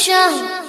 Shine.